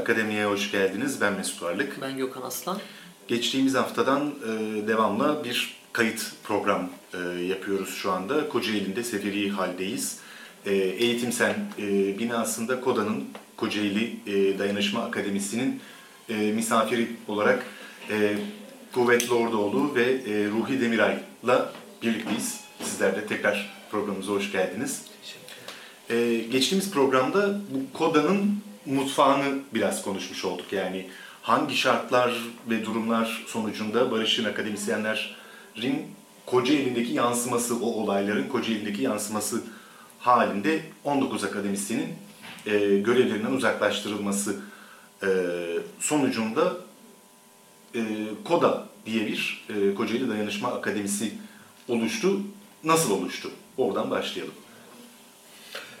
Akademiye hoş geldiniz. Ben Mesut Varlık. Ben Gökhan Aslan. Geçtiğimiz haftadan e, devamlı bir kayıt program e, yapıyoruz şu anda. Kocaeli'nde seferi haldeyiz. E, Eğitimsen e, binasında KODA'nın Kocaeli e, Dayanışma Akademisi'nin e, misafiri olarak e, Kuvvetli Ordoğlu ve e, Ruhi Demiray'la birlikteyiz. Sizler de tekrar programımıza hoş geldiniz. E, geçtiğimiz programda bu KODA'nın mutfağını biraz konuşmuş olduk. Yani hangi şartlar ve durumlar sonucunda Barış'ın akademisyenlerin Kocaeli'ndeki yansıması, o olayların Kocaeli'ndeki yansıması halinde 19 akademisyenin e, görevlerinden uzaklaştırılması e, sonucunda e, KODA diye bir e, Kocaeli Dayanışma Akademisi oluştu. Nasıl oluştu? Oradan başlayalım.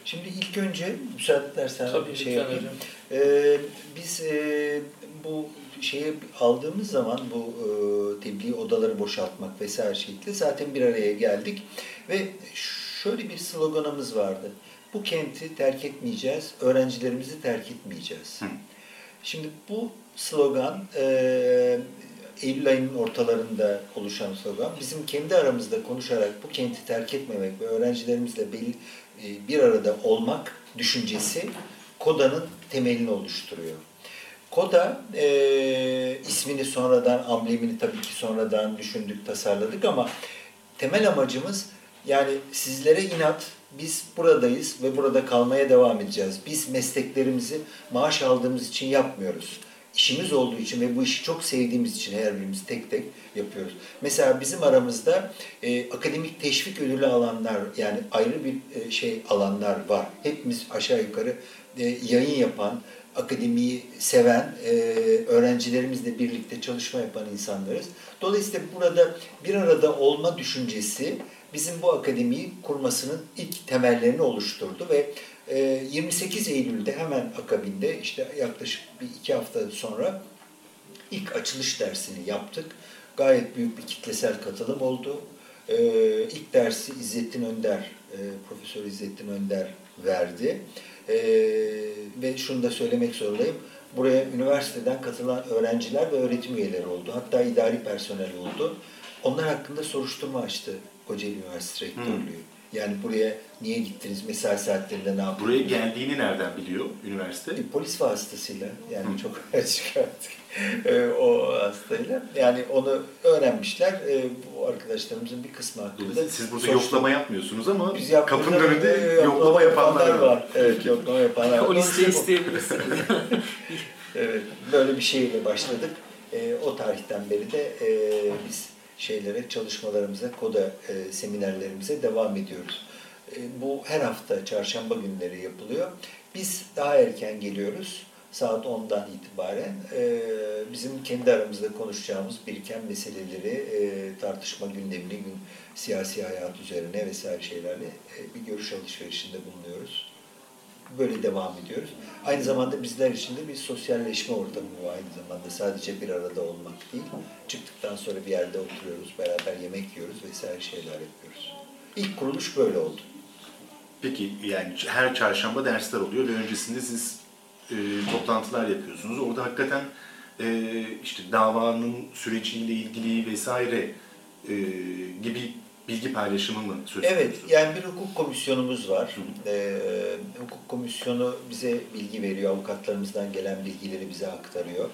Şimdi ilk önce müsaade edersen Tabii, bir şey yapayım. Ee, biz e, bu şeyi aldığımız zaman bu e, tebliğ odaları boşaltmak vesaire şekilde zaten bir araya geldik ve şöyle bir sloganımız vardı. Bu kenti terk etmeyeceğiz, öğrencilerimizi terk etmeyeceğiz. Hı. Şimdi bu slogan e, Eylül ayının ortalarında oluşan slogan. Bizim kendi aramızda konuşarak bu kenti terk etmemek ve öğrencilerimizle e, bir arada olmak düşüncesi KODA'nın temelini oluşturuyor. KODA e, ismini sonradan, amblemini tabii ki sonradan düşündük, tasarladık ama temel amacımız yani sizlere inat, biz buradayız ve burada kalmaya devam edeceğiz. Biz mesleklerimizi maaş aldığımız için yapmıyoruz. İşimiz olduğu için ve bu işi çok sevdiğimiz için her birimiz tek tek yapıyoruz. Mesela bizim aramızda e, akademik teşvik ödülü alanlar yani ayrı bir e, şey alanlar var. Hepimiz aşağı yukarı e, yayın yapan, akademiyi seven, e, öğrencilerimizle birlikte çalışma yapan insanlarız. Dolayısıyla burada bir arada olma düşüncesi bizim bu akademiyi kurmasının ilk temellerini oluşturdu ve 28 Eylül'de hemen akabinde işte yaklaşık bir iki hafta sonra ilk açılış dersini yaptık. Gayet büyük bir kitlesel katılım oldu. E, ilk dersi İzzettin Önder, e, Profesör İzzettin Önder verdi. E, ve şunu da söylemek zorundayım. Buraya üniversiteden katılan öğrenciler ve öğretim üyeleri oldu. Hatta idari personel oldu. Onlar hakkında soruşturma açtı Kocaeli Üniversitesi Rektörlüğü. Yani buraya niye gittiniz, mesai saatlerinde ne yaptınız? Buraya geldiğini nereden biliyor üniversite? E, polis vasıtasıyla yani Hı. çok açık artık e, o hastayla. Yani onu öğrenmişler. E, bu arkadaşlarımızın bir kısmı hakkında. Siz burada soruşturma- yoklama yapmıyorsunuz ama Biz kapının önünde e, yoklama yapanlar var. Evet, yoklama yapanlar var. O listeyi isteyebilirsiniz. Evet, böyle bir şeyle başladık. E, o tarihten beri de e, biz şeylere, çalışmalarımıza, KODA e, seminerlerimize devam ediyoruz. E, bu her hafta çarşamba günleri yapılıyor. Biz daha erken geliyoruz. Saat 10'dan itibaren e, bizim kendi aramızda konuşacağımız biriken meseleleri, e, tartışma gündemini, gün, siyasi hayat üzerine vesaire şeylerle e, bir görüş alışverişinde bulunuyoruz böyle devam ediyoruz. Aynı zamanda bizler için de bir sosyalleşme ortamı bu aynı zamanda. Sadece bir arada olmak değil. Çıktıktan sonra bir yerde oturuyoruz, beraber yemek yiyoruz vesaire şeyler yapıyoruz. İlk kuruluş böyle oldu. Peki yani her çarşamba dersler oluyor ve öncesinde siz e, toplantılar yapıyorsunuz. Orada hakikaten e, işte davanın süreciyle ilgili vesaire e, gibi bilgi paylaşımı mı söz konusu? Evet, yani bir hukuk komisyonumuz var. Ee, hukuk komisyonu bize bilgi veriyor, avukatlarımızdan gelen bilgileri bize aktarıyor.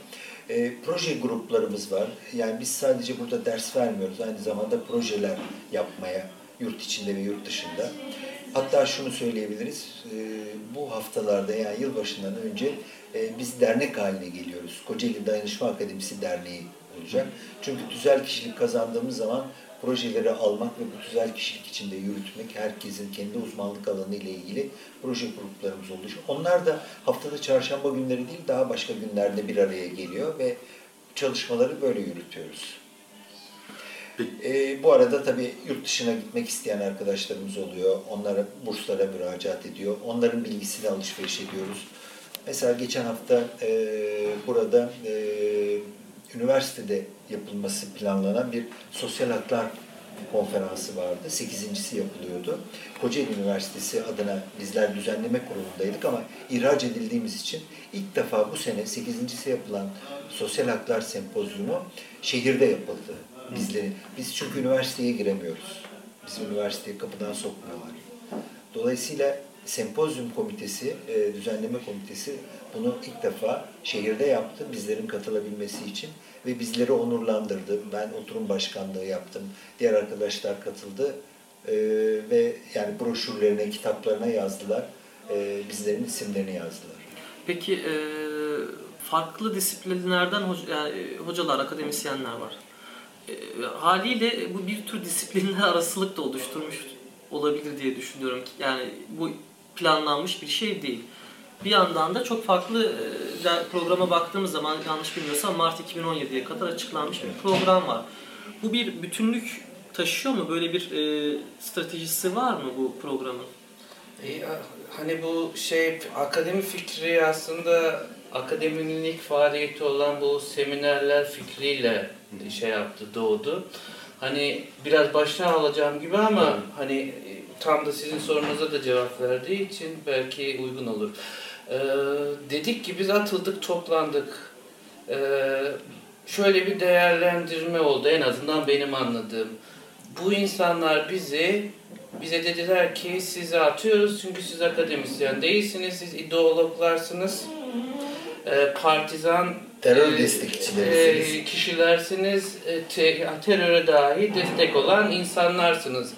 Ee, proje gruplarımız var. Yani biz sadece burada ders vermiyoruz, aynı zamanda projeler yapmaya yurt içinde ve yurt dışında. Hatta şunu söyleyebiliriz, e, bu haftalarda yani yılbaşından önce e, biz dernek haline geliyoruz. Kocaeli Dayanışma Akademisi Derneği olacak. Çünkü tüzel kişilik kazandığımız zaman projeleri almak ve bu tüzel kişilik içinde yürütmek, herkesin kendi uzmanlık alanı ile ilgili proje gruplarımız oluşuyor. Onlar da haftada çarşamba günleri değil, daha başka günlerde bir araya geliyor ve çalışmaları böyle yürütüyoruz. E, bu arada tabii yurt dışına gitmek isteyen arkadaşlarımız oluyor. Onlara burslara müracaat ediyor. Onların bilgisini alışveriş ediyoruz. Mesela geçen hafta e, burada e, üniversitede yapılması planlanan bir sosyal haklar konferansı vardı. Sekizincisi yapılıyordu. Kocaeli Üniversitesi adına bizler düzenleme kurulundaydık ama ihraç edildiğimiz için ilk defa bu sene sekizincisi yapılan sosyal haklar sempozyumu şehirde yapıldı. Bizleri. Biz çünkü üniversiteye giremiyoruz. Bizim üniversiteye kapıdan sokmuyorlar. Dolayısıyla sempozyum komitesi, e, düzenleme komitesi bunu ilk defa şehirde yaptı bizlerin katılabilmesi için ve bizleri onurlandırdı. Ben oturum başkanlığı yaptım. Diğer arkadaşlar katıldı e, ve yani broşürlerine, kitaplarına yazdılar. E, bizlerin isimlerini yazdılar. Peki e, farklı disiplinlerden hoca, yani hocalar, akademisyenler var. E, haliyle bu bir tür disiplinler arasılık da oluşturmuş olabilir diye düşünüyorum. Yani bu planlanmış bir şey değil. Bir yandan da çok farklı e, programa baktığımız zaman yanlış bilmiyorsam Mart 2017'ye kadar açıklanmış bir program var. Bu bir bütünlük taşıyor mu? Böyle bir e, stratejisi var mı bu programın? E, hani bu şey akademi fikri aslında akademinin ilk faaliyeti olan bu seminerler fikriyle şey yaptı, doğdu. Hani biraz baştan alacağım gibi ama hani e, tam da sizin sorunuza da cevap verdiği için belki uygun olur. Ee, dedik ki biz atıldık, toplandık. Ee, şöyle bir değerlendirme oldu en azından benim anladığım. Bu insanlar bizi bize dediler ki sizi atıyoruz çünkü siz akademisyen değilsiniz, siz ideoloklarsınız, e, partizan terör e, destekçilerisiniz. E, kişilersiniz, e, te, teröre dahi destek olan insanlarsınız.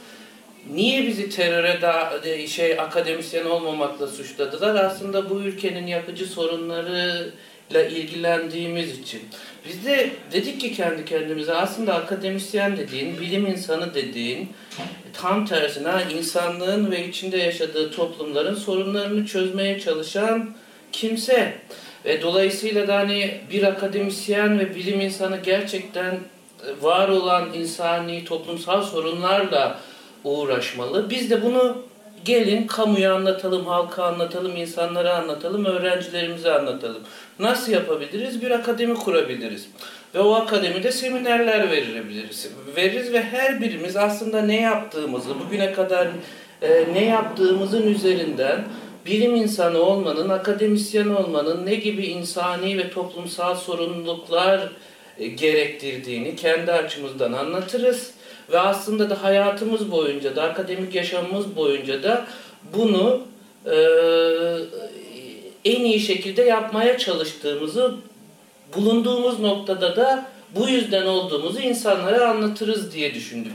Niye bizi teröre da şey akademisyen olmamakla suçladılar? Aslında bu ülkenin yapıcı sorunlarıyla ilgilendiğimiz için. Biz de dedik ki kendi kendimize aslında akademisyen dediğin, bilim insanı dediğin tam tersine insanlığın ve içinde yaşadığı toplumların sorunlarını çözmeye çalışan kimse. Ve dolayısıyla da hani bir akademisyen ve bilim insanı gerçekten var olan insani toplumsal sorunlarla uğraşmalı. Biz de bunu gelin kamuya anlatalım, halka anlatalım, insanlara anlatalım, öğrencilerimize anlatalım. Nasıl yapabiliriz? Bir akademi kurabiliriz. Ve o akademide seminerler verebiliriz. Veririz ve her birimiz aslında ne yaptığımızı, bugüne kadar e, ne yaptığımızın üzerinden bilim insanı olmanın, akademisyen olmanın ne gibi insani ve toplumsal sorumluluklar e, gerektirdiğini kendi açımızdan anlatırız ve aslında da hayatımız boyunca da, akademik yaşamımız boyunca da bunu e, en iyi şekilde yapmaya çalıştığımızı, bulunduğumuz noktada da bu yüzden olduğumuzu insanlara anlatırız diye düşündüm.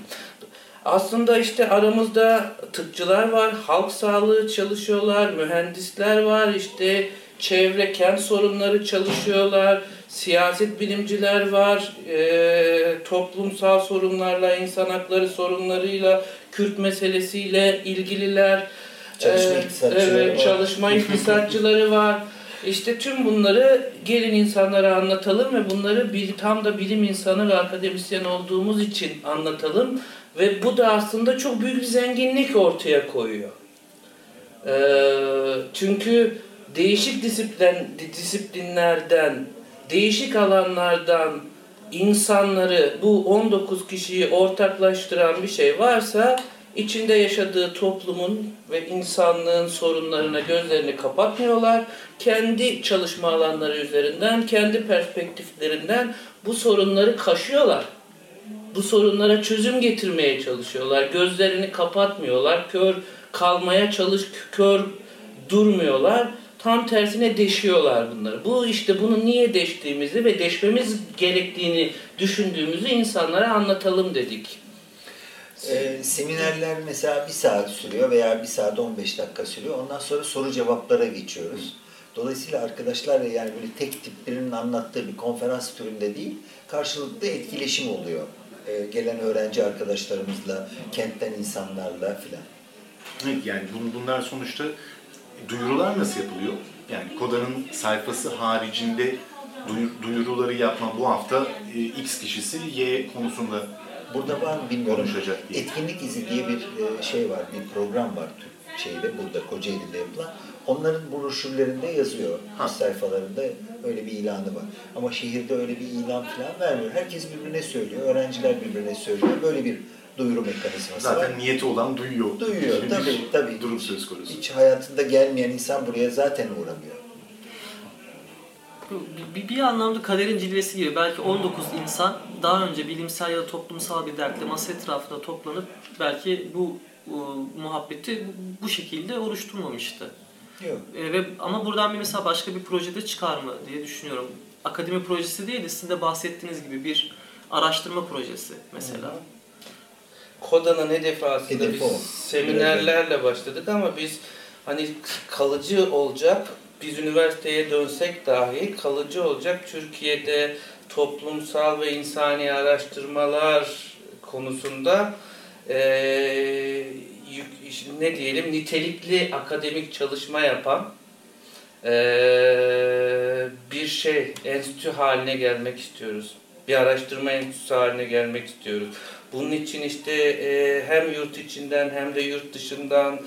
Aslında işte aramızda tıpçılar var, halk sağlığı çalışıyorlar, mühendisler var, işte çevre, kent sorunları çalışıyorlar, siyaset bilimciler var, e, toplumsal sorunlarla, insan hakları sorunlarıyla, Kürt meselesiyle ilgililer, çalışma iktisatçıları, evet, var. çalışma iktisatçıları var. İşte tüm bunları gelin insanlara anlatalım ve bunları bir, tam da bilim insanı ve akademisyen olduğumuz için anlatalım. Ve bu da aslında çok büyük bir zenginlik ortaya koyuyor. Ee, çünkü değişik disiplin, disiplinlerden değişik alanlardan insanları bu 19 kişiyi ortaklaştıran bir şey varsa içinde yaşadığı toplumun ve insanlığın sorunlarına gözlerini kapatmıyorlar. Kendi çalışma alanları üzerinden, kendi perspektiflerinden bu sorunları kaşıyorlar. Bu sorunlara çözüm getirmeye çalışıyorlar. Gözlerini kapatmıyorlar. Kör kalmaya çalış, kör durmuyorlar Tam tersine deşiyorlar bunları. Bu işte bunu niye deştiğimizi ve deşmemiz gerektiğini düşündüğümüzü insanlara anlatalım dedik. E, seminerler mesela bir saat sürüyor veya bir saat 15 dakika sürüyor. Ondan sonra soru cevaplara geçiyoruz. Dolayısıyla arkadaşlarla yani böyle tek tip birinin anlattığı bir konferans türünde değil, karşılıklı etkileşim oluyor. e, gelen öğrenci arkadaşlarımızla, kentten insanlarla filan. Yani bun- bunlar sonuçta duyurular nasıl yapılıyor? Yani Koda'nın sayfası haricinde duyur- duyuruları yapma bu hafta e, X kişisi Y konusunda Burada var mı bilmiyorum. Konuşacak diye. Etkinlik izi diye bir e, şey var, bir program var şeyde burada Kocaeli'de yapılan. Onların broşürlerinde yazıyor. Ha. sayfalarında öyle bir ilanı var. Ama şehirde öyle bir ilan falan vermiyor. Herkes birbirine söylüyor. Öğrenciler birbirine söylüyor. Böyle bir duyuru mekanizması var. zaten niyeti olan duyuyor. Duyuyor, Bir tabii, tabii. Durum söz konusu. Hiç hayatında gelmeyen insan buraya zaten uğramıyor. Bu Bir, bir, anlamda kaderin cilvesi gibi belki 19 insan daha önce bilimsel ya da toplumsal bir dertle masa etrafında toplanıp belki bu e, muhabbeti bu şekilde oluşturmamıştı. Yok. E, ve ama buradan bir mesela başka bir projede çıkar mı diye düşünüyorum. Akademi projesi değil de sizin de bahsettiğiniz gibi bir araştırma projesi mesela. Koda'nın hedefi aslında Hedefi biz o. seminerlerle başladık ama biz hani kalıcı olacak biz üniversiteye dönsek dahi kalıcı olacak Türkiye'de toplumsal ve insani araştırmalar konusunda iş- ne diyelim nitelikli akademik çalışma yapan eee, bir şey enstitü haline gelmek istiyoruz. Bir araştırma enstitüsü haline gelmek istiyoruz. Bunun için işte e, hem yurt içinden hem de yurt dışından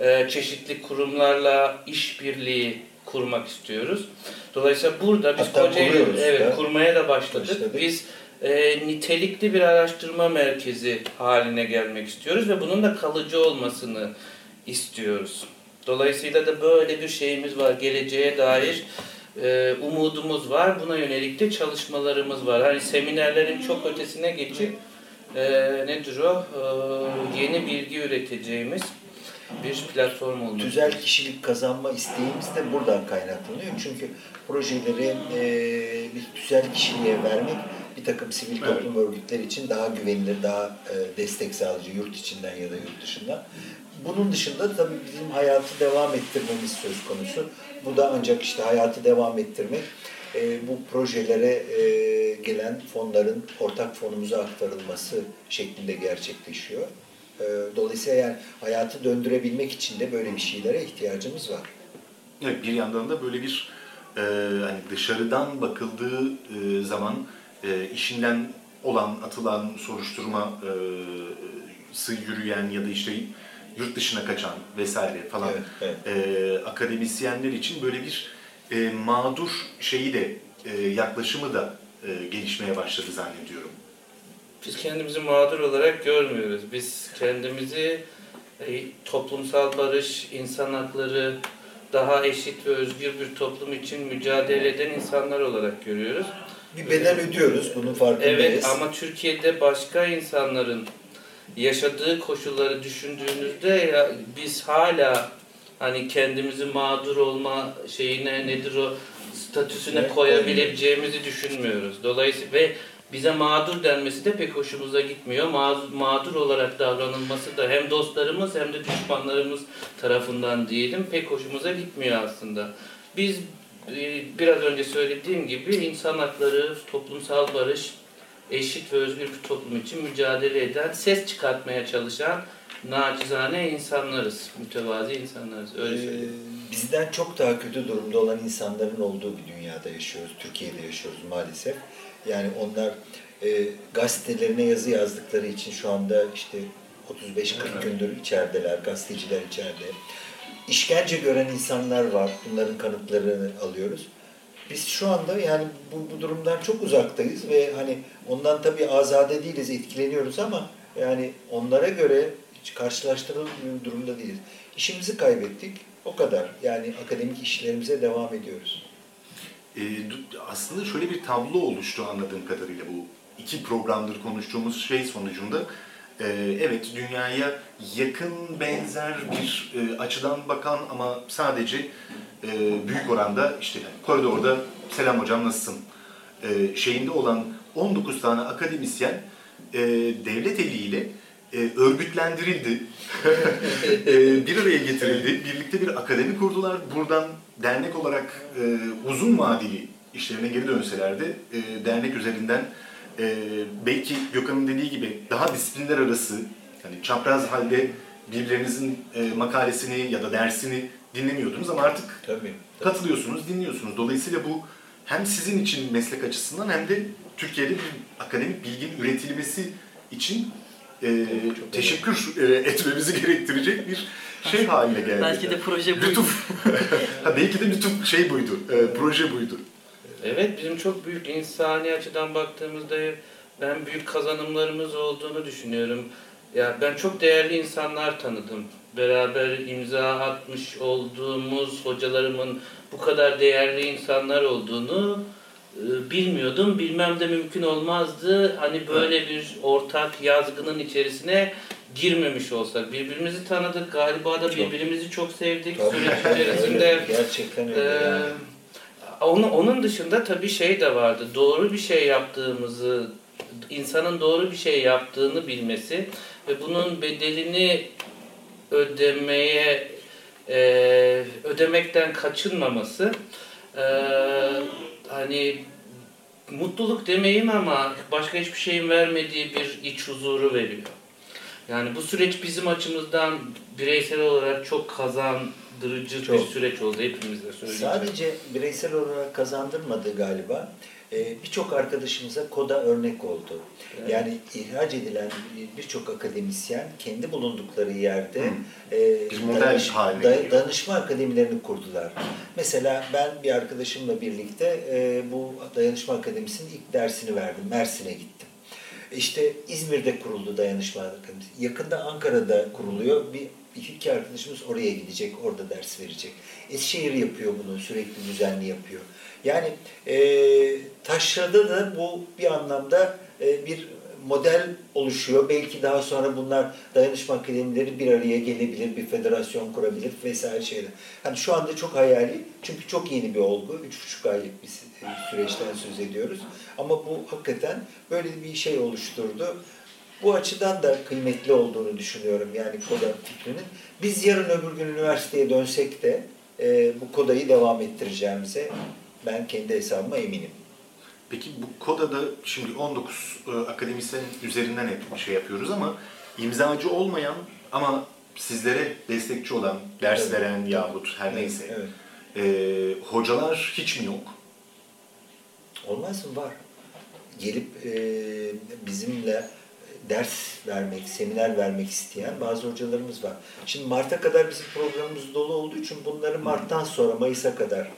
e, çeşitli kurumlarla işbirliği kurmak istiyoruz. Dolayısıyla burada biz Kocaeli evet kurmaya da başladık. Başladık. Biz e, nitelikli bir araştırma merkezi haline gelmek istiyoruz ve bunun da kalıcı olmasını istiyoruz. Dolayısıyla da böyle bir şeyimiz var. Geleceğe dair e, umudumuz var. Buna yönelik de çalışmalarımız var. Hani seminerlerin çok ötesine geçip e, nedir o? E, yeni bilgi üreteceğimiz bir platform olması. Tüzel kişilik kazanma isteğimiz de buradan kaynaklanıyor. Çünkü projeleri e, bir tüzel kişiliğe vermek bir takım sivil Evet. toplum örgütleri için daha güvenilir, daha e, destek sağlayıcı yurt içinden ya da yurt dışından. Bunun dışında tabii bizim hayatı devam ettirmemiz söz konusu. Bu da ancak işte hayatı devam ettirmek e, bu projelere e, gelen fonların ortak fonumuza aktarılması şeklinde gerçekleşiyor. E, dolayısıyla yani hayatı döndürebilmek için de böyle bir şeylere ihtiyacımız var. Evet, bir yandan da böyle bir e, hani dışarıdan bakıldığı e, zaman e, işinden olan, atılan soruşturma e, yürüyen ya da işte yurt dışına kaçan vesaire falan Evet, e, akademisyenler için böyle bir e, mağdur şeyi de e, yaklaşımı da e, gelişmeye başladı zannediyorum. Biz kendimizi mağdur olarak görmüyoruz. Biz kendimizi e, toplumsal barış, insan hakları, daha eşit ve özgür bir toplum için mücadele eden insanlar olarak görüyoruz. Bir bedel ödüyoruz, bunun farkındayız. Evet ama Türkiye'de başka insanların yaşadığı koşulları düşündüğünüzde ya biz hala hani kendimizi mağdur olma şeyine nedir o statüsüne koyabileceğimizi düşünmüyoruz. Dolayısıyla ve bize mağdur denmesi de pek hoşumuza gitmiyor. Mağdur, mağdur olarak davranılması da hem dostlarımız hem de düşmanlarımız tarafından diyelim pek hoşumuza gitmiyor aslında. Biz e, biraz önce söylediğim gibi insan hakları, toplumsal barış, eşit ve özgür bir toplum için mücadele eden, ses çıkartmaya çalışan nacizane insanlarız. Mütevazi insanlarız. Öyle Ee, bizden çok daha kötü durumda olan insanların olduğu bir dünyada yaşıyoruz. Türkiye'de yaşıyoruz maalesef. Yani onlar e, gazetelerine yazı yazdıkları için şu anda işte 35-40 gündür içerideler, gazeteciler içeride. İşkence gören insanlar var. Bunların kanıtlarını alıyoruz. Biz şu anda yani bu, bu durumdan çok uzaktayız ve hani ondan tabii azade değiliz, etkileniyoruz ama yani onlara göre hiç karşılaştırılmıyor bir durumda değiliz. İşimizi kaybettik, o kadar. Yani akademik işlerimize devam ediyoruz. E, du- aslında şöyle bir tablo oluştu anladığım kadarıyla bu iki programdır konuştuğumuz şey sonucunda. E, evet dünyaya yakın benzer bir e, açıdan bakan ama sadece e, büyük oranda işte koridorda selam hocam nasılsın e, şeyinde olan 19 tane akademisyen e, devlet eliyle e, örgütlendirildi. e, bir araya getirildi. Birlikte bir akademi kurdular. Buradan dernek olarak e, uzun vadeli işlerine geri dönselerdi e, dernek üzerinden e, belki Gökhan'ın dediği gibi daha disiplinler arası, yani çapraz halde birbirlerinizin e, makalesini ya da dersini dinlemiyordunuz ama artık Tabii. tabii. katılıyorsunuz, dinliyorsunuz. Dolayısıyla bu hem sizin için meslek açısından hem de Türkiye'de bir akademik bilginin üretilmesi için e, çok teşekkür e, etmemizi gerektirecek bir şey haline geldi. Belki de proje buydu. Lütuf. ha, belki de lütuf şey buydu, e, proje buydu. Evet bizim çok büyük insani açıdan baktığımızda ben büyük kazanımlarımız olduğunu düşünüyorum. Ya ben çok değerli insanlar tanıdım. Beraber imza atmış olduğumuz hocalarımın bu kadar değerli insanlar olduğunu e, bilmiyordum. Bilmem de mümkün olmazdı. Hani böyle bir ortak yazgının içerisine girmemiş olsak. Birbirimizi tanıdık. Galiba da birbirimizi çok sevdik Tabii. süreç içerisinde. Gerçekten öyle Ee, yani. Onun, onun dışında tabii şey de vardı. Doğru bir şey yaptığımızı, insanın doğru bir şey yaptığını bilmesi ve bunun bedelini ödemeye e, ödemekten kaçınmaması e, hani mutluluk demeyeyim ama başka hiçbir şeyin vermediği bir iç huzuru veriyor. Yani bu süreç bizim açımızdan bireysel olarak çok kazandırıcı bir Çok. süreç oldu hepimizle söyleyeceğim. Sadece bireysel olarak kazandırmadı galiba. Ee, Birçok arkadaşımıza koda örnek oldu. Evet. Yani ihraç edilen birçok akademisyen kendi bulundukları yerde Hı. e, Bir model haline geliyor. danışma akademilerini kurdular. Mesela ben bir arkadaşımla birlikte e, bu dayanışma akademisinin ilk dersini verdim. Mersin'e gittim. İşte İzmir'de kuruldu dayanışma akademisi. Yakında Ankara'da kuruluyor. Bir iki, iki arkadaşımız oraya gidecek, orada ders verecek. Eskişehir yapıyor bunu, sürekli düzenli yapıyor. Yani e, Taşra'da da bu bir anlamda e, bir model oluşuyor. Belki daha sonra bunlar dayanışma akademileri bir araya gelebilir, bir federasyon kurabilir vesaire şeyler. Hani şu anda çok hayali çünkü çok yeni bir olgu. Üç buçuk aylık bir sü- süreçten söz ediyoruz. Ama bu hakikaten böyle bir şey oluşturdu. Bu açıdan da kıymetli olduğunu düşünüyorum yani koda fikrinin. Biz yarın öbür gün üniversiteye dönsek de e, bu kodayı devam ettireceğimize ben kendi hesabıma eminim. Peki bu kodada şimdi 19 e, akademisyen üzerinden hep şey yapıyoruz ama imzacı olmayan ama sizlere destekçi olan, ders Evet. veren yahut her neyse Evet. e, hocalar hiç mi yok? Olmaz mı? Var. Gelip e, bizimle ders vermek, seminer vermek isteyen bazı hocalarımız var. Şimdi Mart'a kadar bizim programımız dolu olduğu için bunları Mart'tan sonra Mayıs'a kadar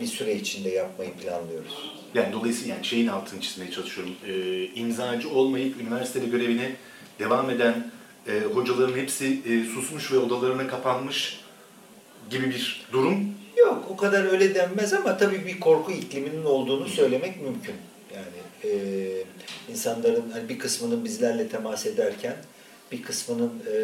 bir süre içinde yapmayı planlıyoruz. Yani dolayısıyla yani şeyin altını çizmeye çalışıyorum. E, imzacı olmayıp üniversitede görevine devam eden e, hocaların hepsi e, susmuş ve odalarına kapanmış gibi bir durum. Yok o kadar öyle denmez ama tabii bir korku ikliminin olduğunu söylemek mümkün. Yani e, insanların hani bir kısmının bizlerle temas ederken bir kısmının e,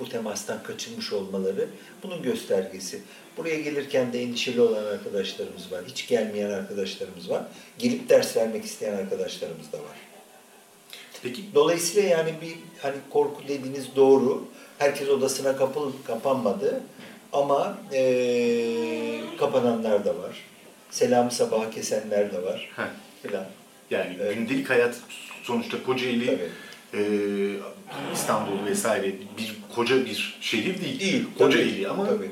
bu temastan kaçınmış olmaları bunun göstergesi. Buraya gelirken de endişeli olan arkadaşlarımız var. Hiç gelmeyen arkadaşlarımız var. Gelip ders vermek isteyen arkadaşlarımız da var. Peki Dolayısıyla yani bir hani korku dediğiniz doğru. Herkes odasına kapıl, kapanmadı. Ama eee, kapananlar da var. Selamı sabaha kesenler de var. heh, Filan. yani Evet. gündelik hayat sonuçta Kocaeli Tabii. e, İstanbul vesaire bir koca bir şehir değil. Değil, Kocaeli tabii. ama Tabii,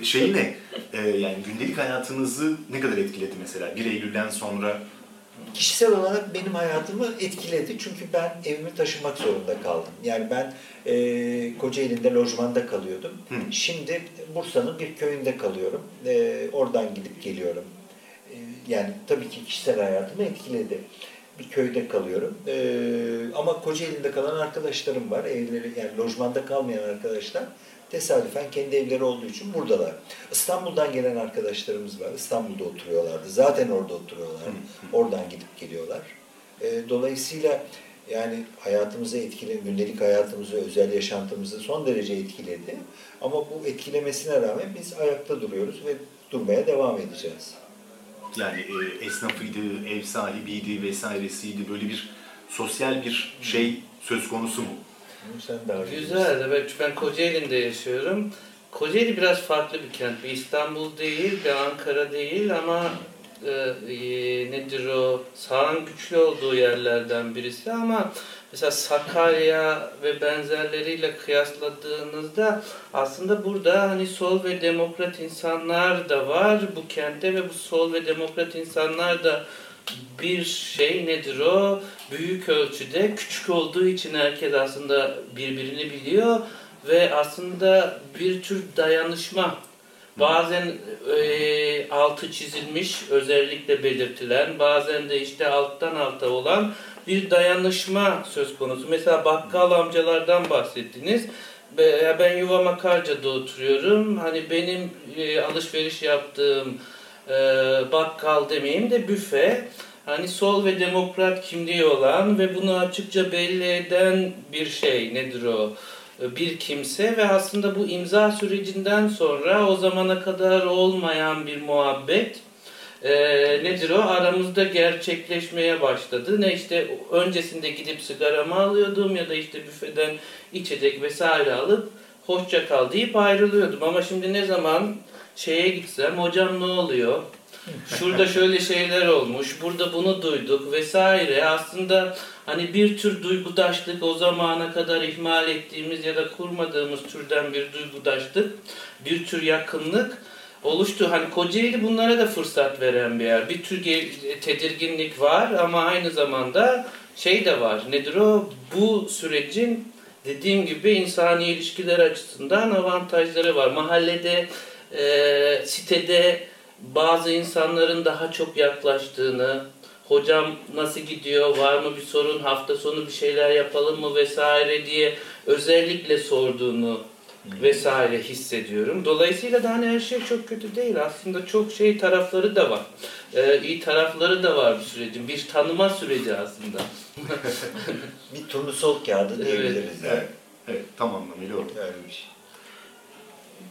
e, şeyi ne? E, yani gündelik hayatınızı ne kadar etkiledi mesela? 1 Eylül'den sonra Kişisel olarak benim hayatımı etkiledi. Çünkü ben evimi taşımak zorunda kaldım. Yani ben eee Kocaeli'nde lojmanda kalıyordum. Hı. Şimdi Bursa'nın bir köyünde kalıyorum. Eee, oradan gidip geliyorum. Eee, yani tabii ki kişisel hayatımı etkiledi. Bir köyde kalıyorum. Eee, ama Kocaeli'nde kalan arkadaşlarım var. Evleri yani lojmanda kalmayan arkadaşlar tesadüfen kendi evleri olduğu için buradalar. İstanbul'dan gelen arkadaşlarımız var. İstanbul'da oturuyorlardı. Zaten orada oturuyorlar. Oradan gidip geliyorlar. E, dolayısıyla yani hayatımızı etkiledi, gündelik hayatımızı, özel yaşantımızı son derece etkiledi. Ama bu etkilemesine rağmen biz ayakta duruyoruz ve durmaya devam edeceğiz. Yani e, esnafıydı, ev sahibiydi vesairesiydi böyle bir sosyal bir şey söz konusu mu? Sen daha iyi Güzel. Evet ben Kocaeli'nde yaşıyorum. Kocaeli biraz farklı bir kent. Bir İstanbul değil, bir Ankara değil ama e, e, nedir o sağın güçlü olduğu yerlerden birisi ama mesela Sakarya ve benzerleriyle kıyasladığınızda aslında burada hani sol ve demokrat insanlar da var bu kentte ve bu sol ve demokrat insanlar da bir şey nedir o? Büyük ölçüde küçük olduğu için herkes aslında birbirini biliyor ve aslında bir tür dayanışma bazen e, altı çizilmiş özellikle belirtilen bazen de işte alttan alta olan bir dayanışma söz konusu. Mesela bakkal amcalardan bahsettiniz. Ben Yuva Makarca'da oturuyorum. Hani benim e, alışveriş yaptığım e, bakkal demeyeyim de büfe hani sol ve demokrat kimliği olan ve bunu açıkça belli eden bir şey nedir o? Bir kimse ve aslında bu imza sürecinden sonra o zamana kadar olmayan bir muhabbet e, nedir o? Aramızda gerçekleşmeye başladı. Ne işte öncesinde gidip sigaramı alıyordum ya da işte büfeden içecek vesaire alıp hoşça kal deyip ayrılıyordum. Ama şimdi ne zaman şeye gitsem hocam ne oluyor? Şurada şöyle şeyler olmuş, burada bunu duyduk vesaire. Aslında hani bir tür duygudaşlık o zamana kadar ihmal ettiğimiz ya da kurmadığımız türden bir duygudaşlık, bir tür yakınlık oluştu. Hani Kocaeli bunlara da fırsat veren bir yer. Bir tür tedirginlik var ama aynı zamanda şey de var. Nedir o? Bu sürecin dediğim gibi insani ilişkiler açısından avantajları var. Mahallede, e, sitede bazı insanların daha çok yaklaştığını, hocam nasıl gidiyor, var mı bir sorun, hafta sonu bir şeyler yapalım mı vesaire diye özellikle sorduğunu vesaire hissediyorum. Dolayısıyla da hani her şey çok kötü değil. Aslında çok şey tarafları da var. Ee, iyi tarafları da var bu sürecin. Bir tanıma süreci aslında. bir turnusol kağıdı diyebiliriz. Evet, yani. evet, evet tam anlamıyla öyle bir şey.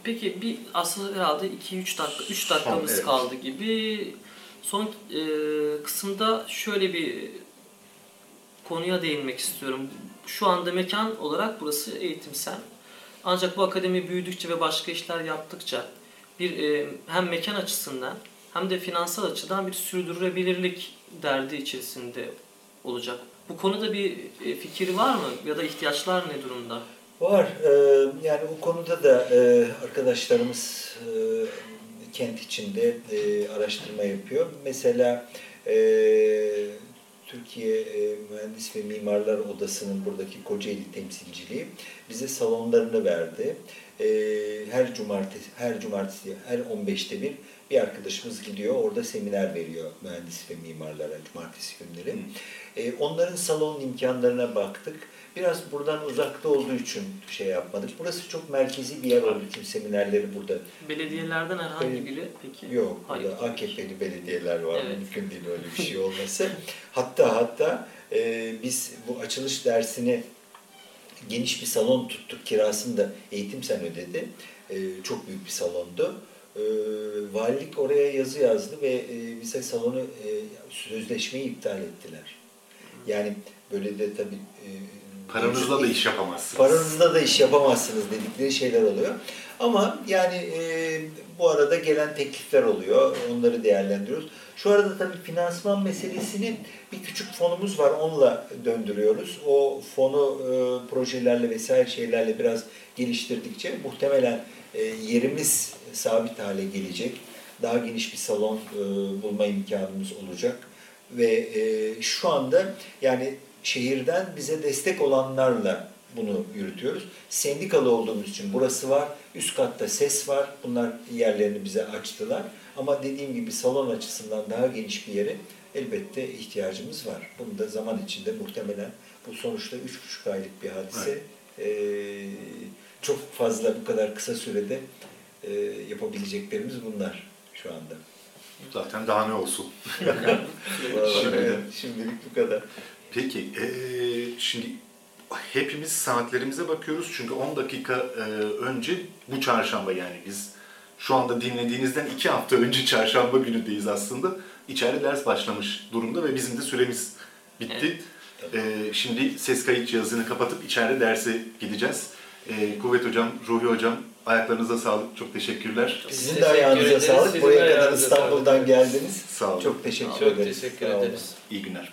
Peki bir aslında herhalde 2-3 dakika, 3 dakikamız evet. kaldı gibi. Son e, kısımda şöyle bir konuya değinmek istiyorum. Şu anda mekan olarak burası eğitimsel. Ancak bu akademi büyüdükçe ve başka işler yaptıkça bir e, hem mekan açısından hem de finansal açıdan bir sürdürülebilirlik derdi içerisinde olacak. Bu konuda bir e, fikir var mı ya da ihtiyaçlar ne durumda? Var. Ee, yani bu konuda da e, arkadaşlarımız e, kent içinde e, araştırma yapıyor. Mesela Türkiye Mühendis ve Mimarlar Odası'nın buradaki Kocaeli temsilciliği bize salonlarını verdi. Her cumartesi, her cumartesi, her 15'te bir bir arkadaşımız gidiyor orada seminer veriyor mühendis ve mimarlara cumartesi günleri. Hı. Onların salon imkanlarına baktık biraz buradan uzakta olduğu için şey yapmadık. Burası çok merkezi bir yer olduğu için seminerleri burada. Belediyelerden herhangi biri peki? Yok, Hayır. burada AKP'li belediyeler var. Evet. Mümkün değil öyle bir şey olması. hatta hatta e, biz bu açılış dersini geniş bir salon tuttuk. Kirasını da eğitim sen ödedi. E, çok büyük bir salondu. E, valilik oraya yazı yazdı ve e, bize salonu e, sözleşmeyi iptal ettiler. Yani böyle de tabii e, Paranızla da iş yapamazsınız. Paranızla da iş yapamazsınız dedikleri şeyler oluyor. Ama yani e, bu arada gelen teklifler oluyor. Onları değerlendiriyoruz. Şu arada tabii finansman meselesini bir küçük fonumuz var. Onunla döndürüyoruz. O fonu e, projelerle vesaire şeylerle biraz geliştirdikçe muhtemelen e, yerimiz sabit hale gelecek. Daha geniş bir salon e, bulma imkanımız olacak. Ve e, şu anda yani şehirden bize destek olanlarla bunu yürütüyoruz. Sendikalı olduğumuz için burası var, üst katta ses var. Bunlar yerlerini bize açtılar. Ama dediğim gibi salon açısından daha geniş bir yere elbette ihtiyacımız var. Bunu da zaman içinde muhtemelen bu sonuçta üç buçuk aylık bir hadise. Evet. Ee, çok fazla bu kadar kısa sürede e, yapabileceklerimiz bunlar şu anda. Zaten daha ne olsun. Vallahi, şimdilik bu kadar. Peki, e, şimdi hepimiz saatlerimize bakıyoruz çünkü 10 dakika e, önce bu çarşamba yani biz şu anda dinlediğinizden 2 hafta önce çarşamba günündeyiz aslında. İçeride ders başlamış durumda ve bizim de süremiz bitti. Evet. E, şimdi ses kayıt cihazını kapatıp içeride derse gideceğiz. E, Kuvvet Hocam, Ruhi Hocam Ayaklarınıza sağlık. Çok teşekkürler. Sizin de Teşekkür ayağınıza ederiz. sağlık. Sizin Buraya kadar İstanbul'dan sağlık. geldiniz. Sağ olun. Çok teşekkür Çok ederiz. teşekkür Sağ olun. ederiz. İyi günler.